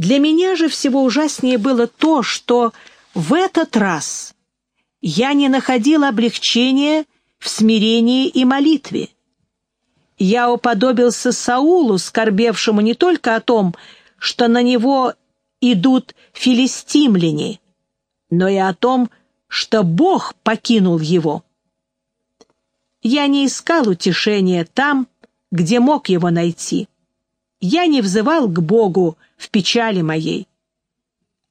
Для меня же всего ужаснее было то, что в этот раз я не находил облегчения в смирении и молитве. Я уподобился Саулу, скорбевшему не только о том, что на него идут филистимляне, но и о том, что Бог покинул его. Я не искал утешения там, где мог его найти. Я не взывал к Богу в печали моей.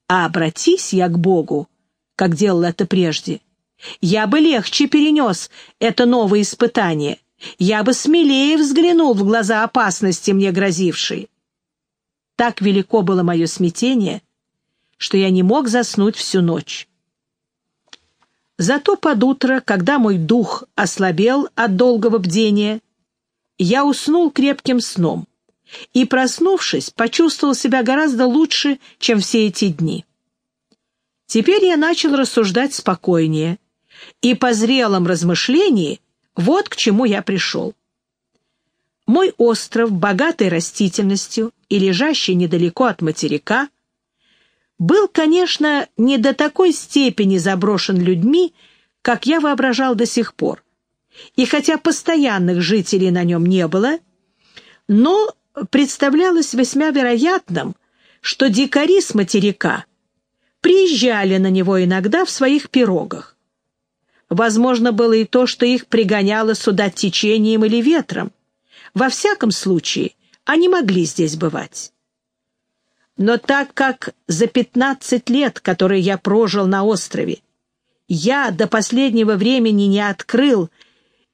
А обратись я к Богу, как делал это прежде, я бы легче перенес это новое испытание, я бы смелее взглянул в глаза опасности мне грозившей. Так велико было мое смятение, что я не мог заснуть всю ночь. Зато под утро, когда мой дух ослабел от долгого бдения, я уснул крепким сном и, проснувшись, почувствовал себя гораздо лучше, чем все эти дни. Теперь я начал рассуждать спокойнее, и по зрелом размышлении вот к чему я пришел. Мой остров, богатый растительностью и лежащий недалеко от материка, был, конечно, не до такой степени заброшен людьми, как я воображал до сих пор. И хотя постоянных жителей на нем не было, но представлялось весьма вероятным, что дикари с материка приезжали на него иногда в своих пирогах. Возможно было и то, что их пригоняло сюда течением или ветром. Во всяком случае, они могли здесь бывать. Но так как за пятнадцать лет, которые я прожил на острове, я до последнего времени не открыл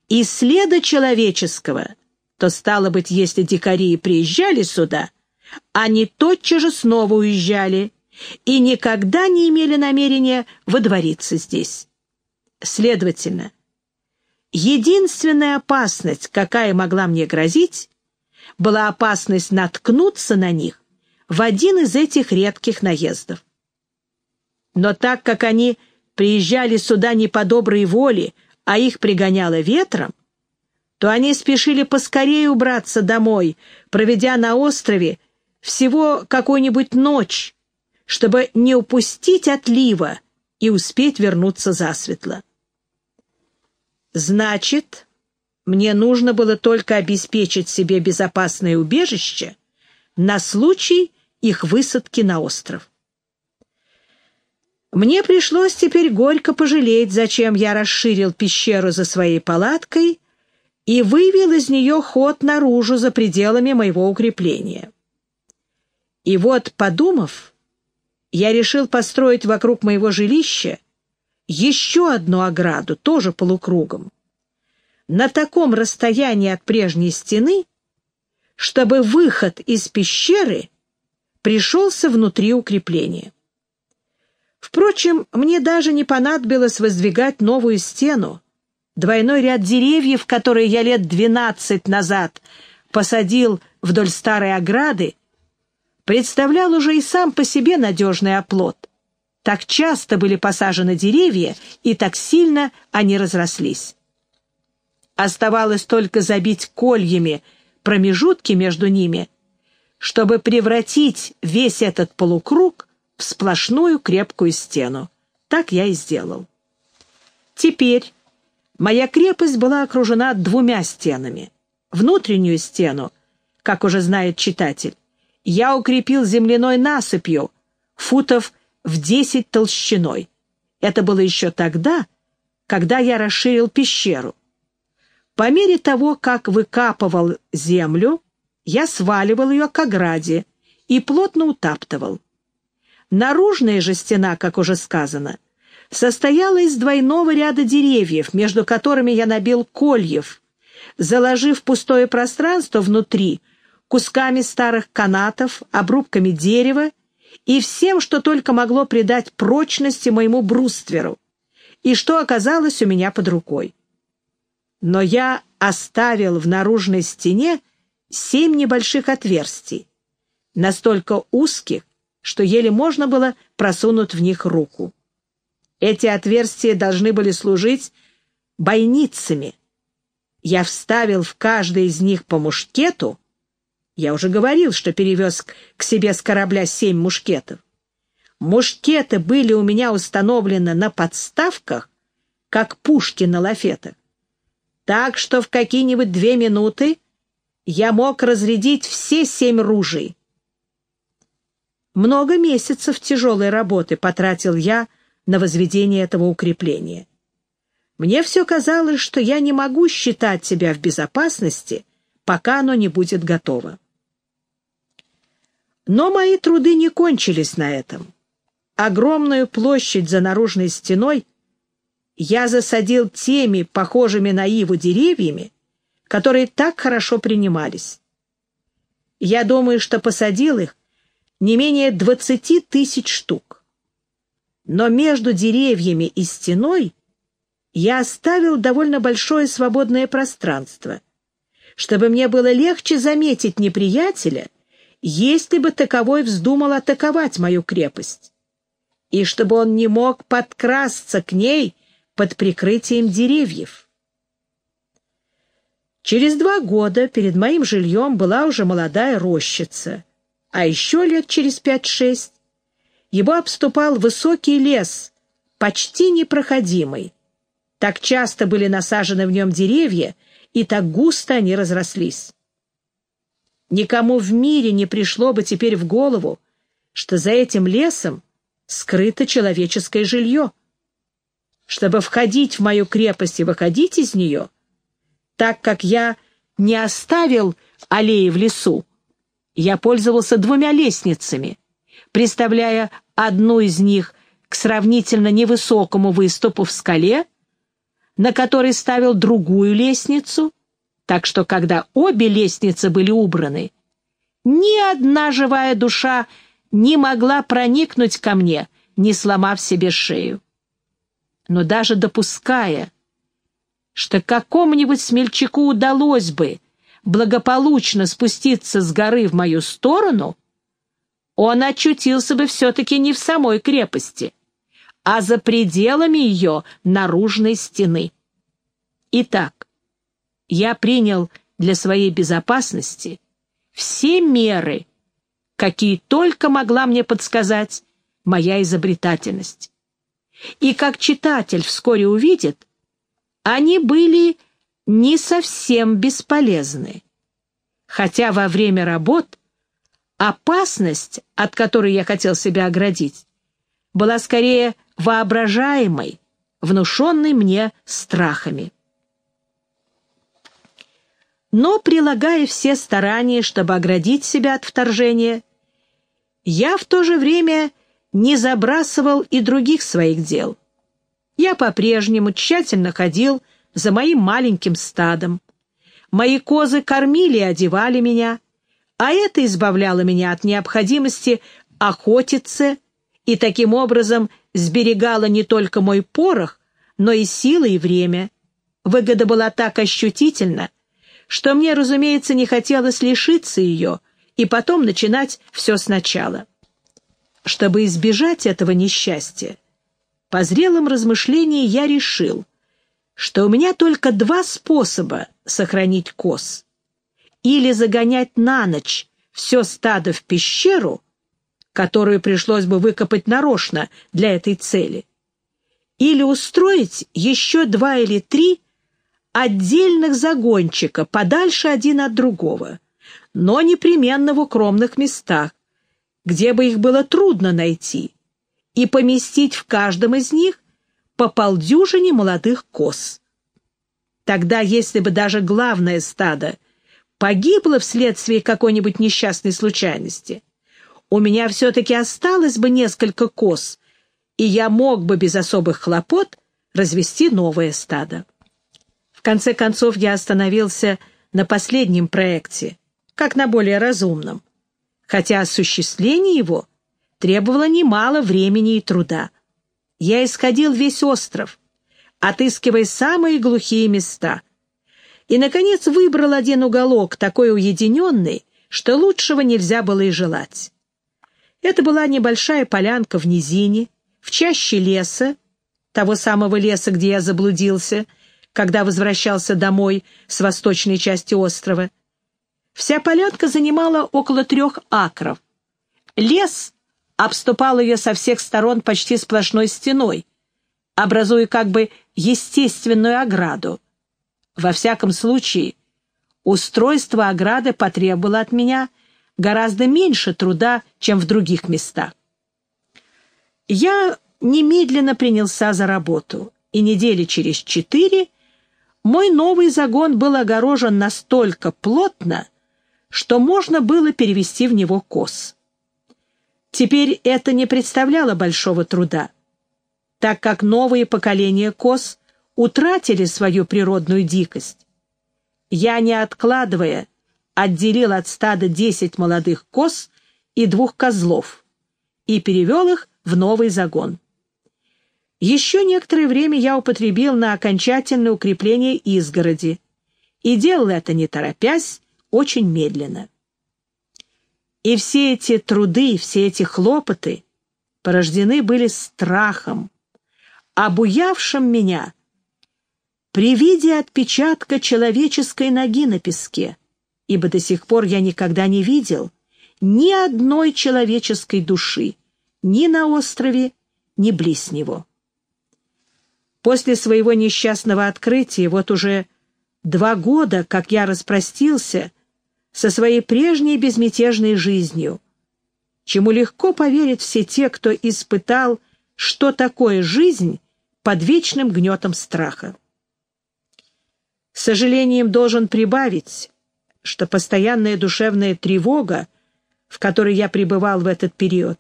и следа человеческого, то, стало быть, если дикари приезжали сюда, они тотчас же снова уезжали и никогда не имели намерения водвориться здесь. Следовательно, единственная опасность, какая могла мне грозить, была опасность наткнуться на них в один из этих редких наездов. Но так как они приезжали сюда не по доброй воле, а их пригоняло ветром, то они спешили поскорее убраться домой, проведя на острове всего какую-нибудь ночь, чтобы не упустить отлива и успеть вернуться засветло. Значит, мне нужно было только обеспечить себе безопасное убежище на случай, их высадки на остров. Мне пришлось теперь горько пожалеть, зачем я расширил пещеру за своей палаткой и вывел из нее ход наружу за пределами моего укрепления. И вот, подумав, я решил построить вокруг моего жилища еще одну ограду, тоже полукругом, на таком расстоянии от прежней стены, чтобы выход из пещеры пришелся внутри укрепления. Впрочем, мне даже не понадобилось воздвигать новую стену. Двойной ряд деревьев, которые я лет двенадцать назад посадил вдоль старой ограды, представлял уже и сам по себе надежный оплот. Так часто были посажены деревья, и так сильно они разрослись. Оставалось только забить кольями промежутки между ними чтобы превратить весь этот полукруг в сплошную крепкую стену. Так я и сделал. Теперь моя крепость была окружена двумя стенами. Внутреннюю стену, как уже знает читатель, я укрепил земляной насыпью, футов в десять толщиной. Это было еще тогда, когда я расширил пещеру. По мере того, как выкапывал землю, я сваливал ее к ограде и плотно утаптывал. Наружная же стена, как уже сказано, состояла из двойного ряда деревьев, между которыми я набил кольев, заложив пустое пространство внутри кусками старых канатов, обрубками дерева и всем, что только могло придать прочности моему брустверу, и что оказалось у меня под рукой. Но я оставил в наружной стене семь небольших отверстий, настолько узких, что еле можно было просунуть в них руку. Эти отверстия должны были служить бойницами. Я вставил в каждый из них по мушкету, Я уже говорил, что перевез к себе с корабля семь мушкетов. Мушкеты были у меня установлены на подставках, как пушки на лафетах. Так что в какие-нибудь две минуты я мог разрядить все семь ружей. Много месяцев тяжелой работы потратил я на возведение этого укрепления. Мне все казалось, что я не могу считать себя в безопасности, пока оно не будет готово. Но мои труды не кончились на этом. Огромную площадь за наружной стеной я засадил теми, похожими на иву, деревьями, которые так хорошо принимались. Я думаю, что посадил их не менее двадцати тысяч штук. Но между деревьями и стеной я оставил довольно большое свободное пространство, чтобы мне было легче заметить неприятеля, если бы таковой вздумал атаковать мою крепость, и чтобы он не мог подкрасться к ней под прикрытием деревьев. Через два года перед моим жильем была уже молодая рощица, а еще лет через пять-шесть его обступал высокий лес, почти непроходимый. Так часто были насажены в нем деревья, и так густо они разрослись. Никому в мире не пришло бы теперь в голову, что за этим лесом скрыто человеческое жилье. Чтобы входить в мою крепость и выходить из нее, так как я не оставил аллеи в лесу, я пользовался двумя лестницами, приставляя одну из них к сравнительно невысокому выступу в скале, на который ставил другую лестницу, так что когда обе лестницы были убраны, ни одна живая душа не могла проникнуть ко мне, не сломав себе шею. Но даже допуская, что какому-нибудь смельчаку удалось бы благополучно спуститься с горы в мою сторону, он очутился бы все-таки не в самой крепости, а за пределами ее наружной стены. Итак, я принял для своей безопасности все меры, какие только могла мне подсказать моя изобретательность. И как читатель вскоре увидит, они были не совсем бесполезны. Хотя во время работ опасность, от которой я хотел себя оградить, была скорее воображаемой, внушенной мне страхами но прилагая все старания, чтобы оградить себя от вторжения, я в то же время не забрасывал и других своих дел. Я по-прежнему тщательно ходил за моим маленьким стадом. Мои козы кормили и одевали меня, а это избавляло меня от необходимости охотиться и таким образом сберегало не только мой порох, но и силы и время. Выгода была так ощутительна, что мне, разумеется, не хотелось лишиться ее и потом начинать все сначала. Чтобы избежать этого несчастья, по зрелым размышлениям я решил, что у меня только два способа сохранить коз. Или загонять на ночь все стадо в пещеру, которую пришлось бы выкопать нарочно для этой цели, или устроить еще два или три отдельных загончика, подальше один от другого, но непременно в укромных местах, где бы их было трудно найти, и поместить в каждом из них по полдюжине молодых коз. Тогда, если бы даже главное стадо погибло вследствие какой-нибудь несчастной случайности, у меня все-таки осталось бы несколько коз, и я мог бы без особых хлопот развести новое стадо. Конце концов, я остановился на последнем проекте, как на более разумном, хотя осуществление его требовало немало времени и труда. Я исходил весь остров, отыскивая самые глухие места, и, наконец, выбрал один уголок, такой уединенный, что лучшего нельзя было и желать. Это была небольшая полянка в низине, в чаще леса, того самого леса, где я заблудился — когда возвращался домой с восточной части острова. Вся полянка занимала около трех акров. Лес обступал ее со всех сторон почти сплошной стеной, образуя как бы естественную ограду. Во всяком случае, устройство ограды потребовало от меня гораздо меньше труда, чем в других местах. Я немедленно принялся за работу, и недели через четыре мой новый загон был огорожен настолько плотно, что можно было перевести в него коз. Теперь это не представляло большого труда, так как новые поколения коз утратили свою природную дикость. Я, не откладывая, отделил от стада десять молодых коз и двух козлов и перевел их в новый загон. Еще некоторое время я употребил на окончательное укрепление изгороди и делал это не торопясь, очень медленно. И все эти труды, все эти хлопоты порождены были страхом, обуявшим меня при виде отпечатка человеческой ноги на песке, ибо до сих пор я никогда не видел ни одной человеческой души ни на острове, ни близ него. После своего несчастного открытия, вот уже два года, как я распростился со своей прежней безмятежной жизнью, чему легко поверят все те, кто испытал, что такое жизнь под вечным гнетом страха. С сожалением должен прибавить, что постоянная душевная тревога, в которой я пребывал в этот период,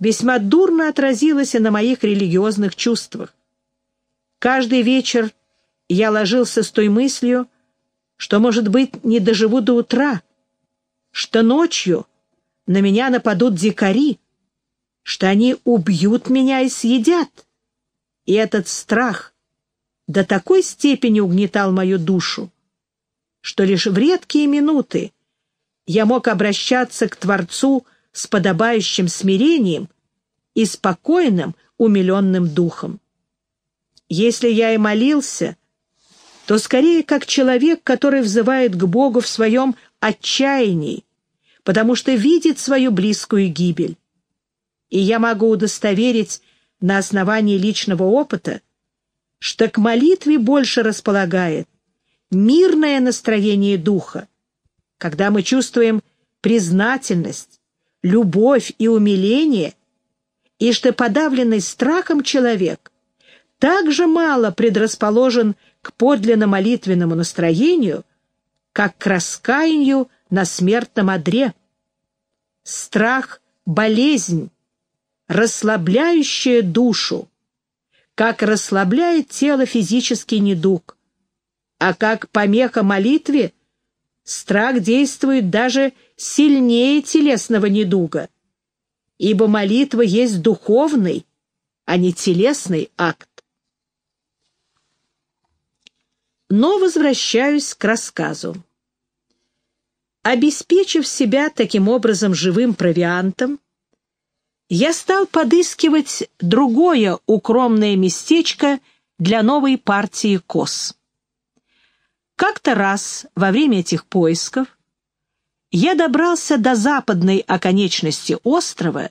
весьма дурно отразилась и на моих религиозных чувствах. Каждый вечер я ложился с той мыслью, что, может быть, не доживу до утра, что ночью на меня нападут дикари, что они убьют меня и съедят. И этот страх до такой степени угнетал мою душу, что лишь в редкие минуты я мог обращаться к Творцу с подобающим смирением и спокойным, умиленным духом. Если я и молился — то скорее как человек, который взывает к Богу в своем отчаянии, потому что видит свою близкую гибель. И я могу удостоверить на основании личного опыта, что к молитве больше располагает мирное настроение духа, когда мы чувствуем признательность, любовь и умиление, и что подавленный страхом человек так же мало предрасположен к подлинно молитвенному настроению, как к раскаянию на смертном одре. Страх — болезнь, расслабляющая душу, как расслабляет тело физический недуг, а как помеха молитве страх действует даже сильнее телесного недуга, ибо молитва есть духовный, а не телесный акт. Но возвращаюсь к рассказу. Обеспечив себя таким образом живым провиантом, я стал подыскивать другое укромное местечко для новой партии коз. Как-то раз во время этих поисков я добрался до западной оконечности острова,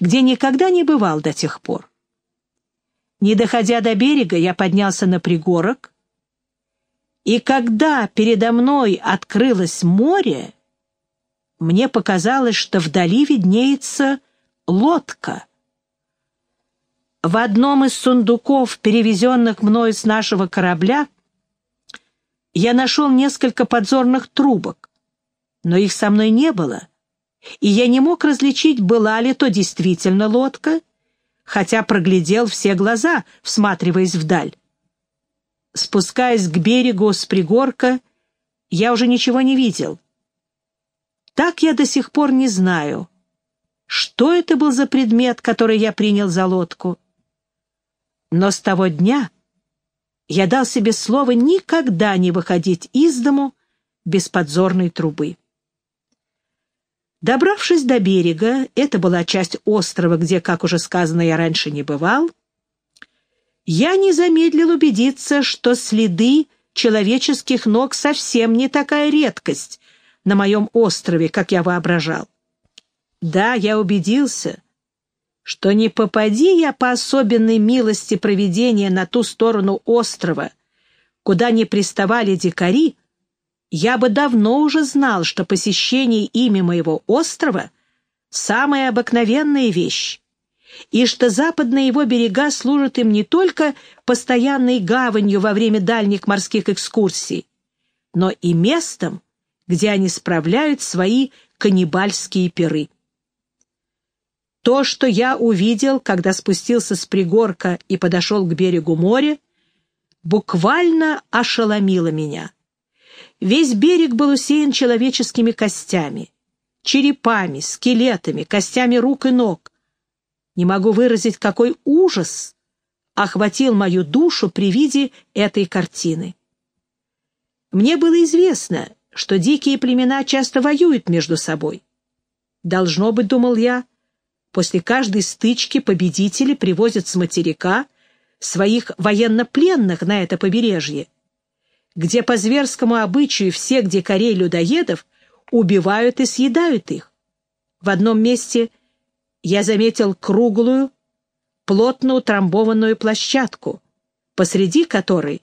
где никогда не бывал до тех пор. Не доходя до берега, я поднялся на пригорок и когда передо мной открылось море, мне показалось, что вдали виднеется лодка. В одном из сундуков, перевезенных мною с нашего корабля, я нашел несколько подзорных трубок, но их со мной не было, и я не мог различить, была ли то действительно лодка, хотя проглядел все глаза, всматриваясь вдаль. Спускаясь к берегу с пригорка, я уже ничего не видел. Так я до сих пор не знаю, что это был за предмет, который я принял за лодку. Но с того дня я дал себе слово никогда не выходить из дому без подзорной трубы. Добравшись до берега, это была часть острова, где, как уже сказано, я раньше не бывал, я не замедлил убедиться, что следы человеческих ног совсем не такая редкость на моем острове, как я воображал. Да, я убедился, что не попади я по особенной милости проведения на ту сторону острова, куда не приставали дикари, я бы давно уже знал, что посещение ими моего острова — самая обыкновенная вещь, и что западные его берега служат им не только постоянной гаванью во время дальних морских экскурсий, но и местом, где они справляют свои каннибальские пиры. То, что я увидел, когда спустился с пригорка и подошел к берегу моря, буквально ошеломило меня. Весь берег был усеян человеческими костями, черепами, скелетами, костями рук и ног. Не могу выразить, какой ужас охватил мою душу при виде этой картины. Мне было известно, что дикие племена часто воюют между собой. Должно быть, думал я, после каждой стычки победители привозят с материка своих военнопленных на это побережье, где по зверскому обычаю всех дикарей-людоедов убивают и съедают их. В одном месте я заметил круглую, плотно утрамбованную площадку, посреди которой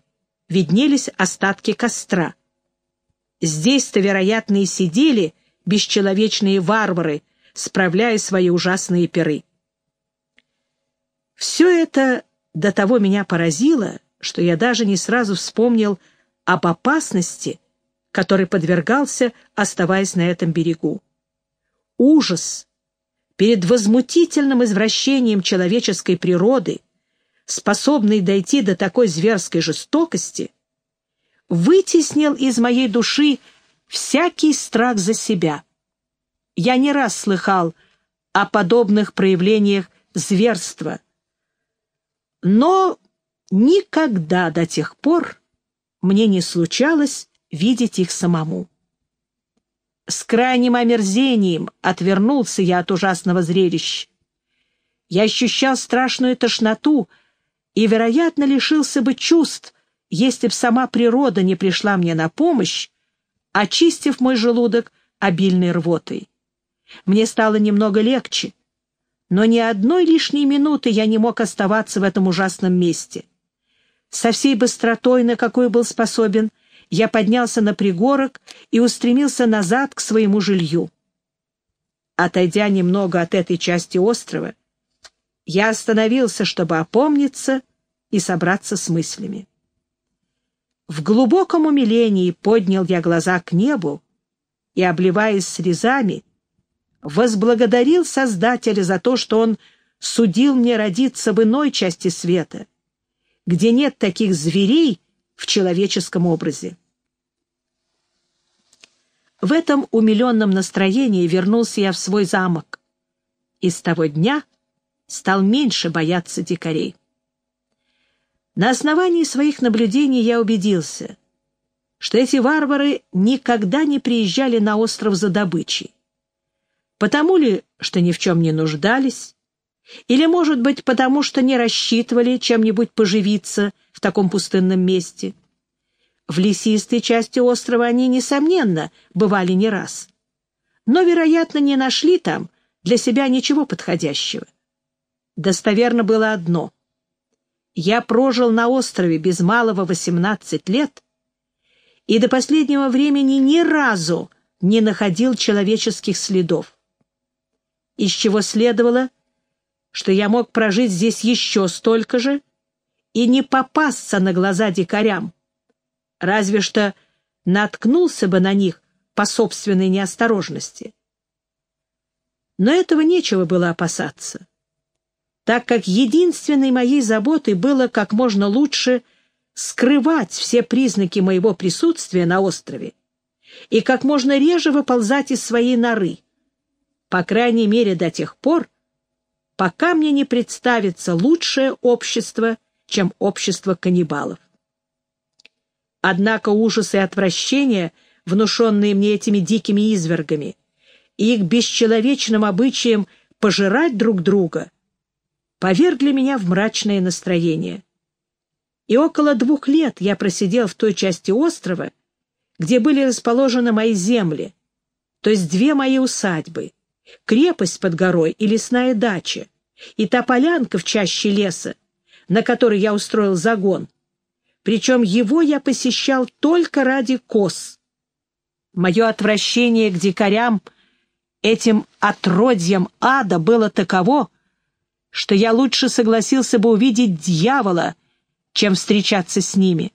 виднелись остатки костра. Здесь-то, вероятно, и сидели бесчеловечные варвары, справляя свои ужасные пиры. Все это до того меня поразило, что я даже не сразу вспомнил об опасности, которой подвергался, оставаясь на этом берегу. Ужас перед возмутительным извращением человеческой природы, способный дойти до такой зверской жестокости, вытеснил из моей души всякий страх за себя. Я не раз слыхал о подобных проявлениях зверства, но никогда до тех пор мне не случалось видеть их самому. С крайним омерзением отвернулся я от ужасного зрелища. Я ощущал страшную тошноту и, вероятно, лишился бы чувств, если б сама природа не пришла мне на помощь, очистив мой желудок обильной рвотой. Мне стало немного легче, но ни одной лишней минуты я не мог оставаться в этом ужасном месте. Со всей быстротой, на какой был способен, я поднялся на пригорок и устремился назад к своему жилью. Отойдя немного от этой части острова, я остановился, чтобы опомниться и собраться с мыслями. В глубоком умилении поднял я глаза к небу и, обливаясь слезами, возблагодарил Создателя за то, что он судил мне родиться в иной части света, где нет таких зверей в человеческом образе. В этом умиленном настроении вернулся я в свой замок, и с того дня стал меньше бояться дикарей. На основании своих наблюдений я убедился, что эти варвары никогда не приезжали на остров за добычей. Потому ли, что ни в чем не нуждались, или, может быть, потому что не рассчитывали чем-нибудь поживиться в таком пустынном месте. В лесистой части острова они, несомненно, бывали не раз. Но, вероятно, не нашли там для себя ничего подходящего. Достоверно было одно. Я прожил на острове без малого 18 лет и до последнего времени ни разу не находил человеческих следов. Из чего следовало, что я мог прожить здесь еще столько же и не попасться на глаза дикарям, разве что наткнулся бы на них по собственной неосторожности. Но этого нечего было опасаться так как единственной моей заботой было как можно лучше скрывать все признаки моего присутствия на острове и как можно реже выползать из своей норы, по крайней мере до тех пор, пока мне не представится лучшее общество, чем общество каннибалов. Однако ужасы и отвращение, внушенные мне этими дикими извергами, и их бесчеловечным обычаем пожирать друг друга — повергли меня в мрачное настроение. И около двух лет я просидел в той части острова, где были расположены мои земли, то есть две мои усадьбы, крепость под горой и лесная дача, и та полянка в чаще леса, на которой я устроил загон. Причем его я посещал только ради коз. Мое отвращение к дикарям, этим отродьям ада, было таково, что я лучше согласился бы увидеть дьявола, чем встречаться с ними.